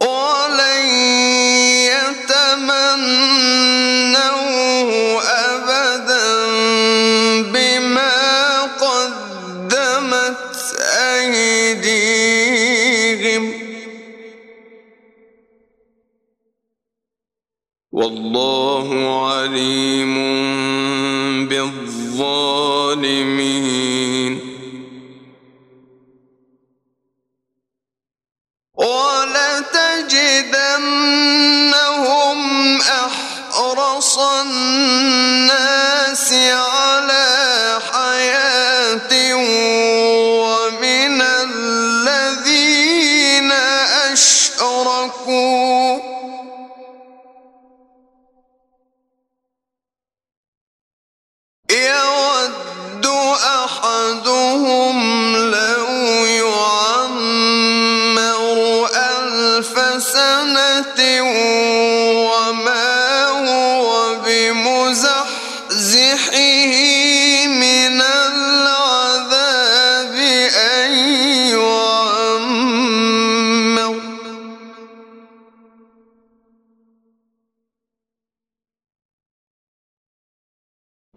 ولن يتمنوه أبدا بما قدمت أيديهم. والله عليم بالظالمين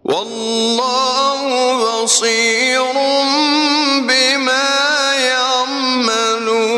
والله بصير بما يعملون.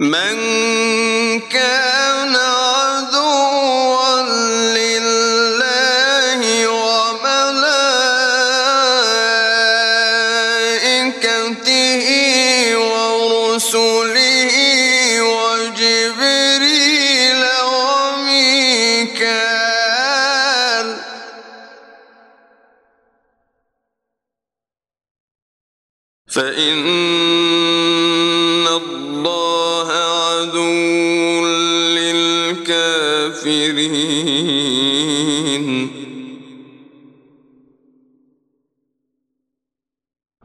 من كان عدوا لله وملائكته ورسله وجبريل وميكال. فإن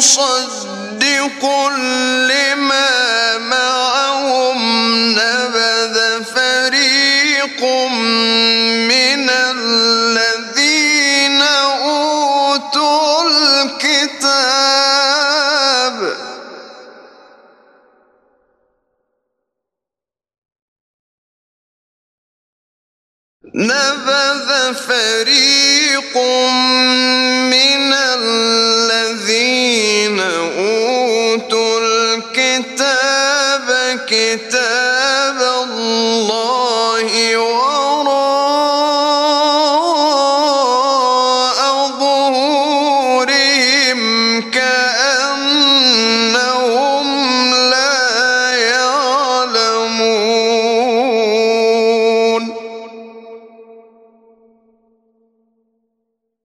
مصدق لما معهم نبذ فريق من الذين أوتوا الكتاب. نبذ فريق من الذين الكتاب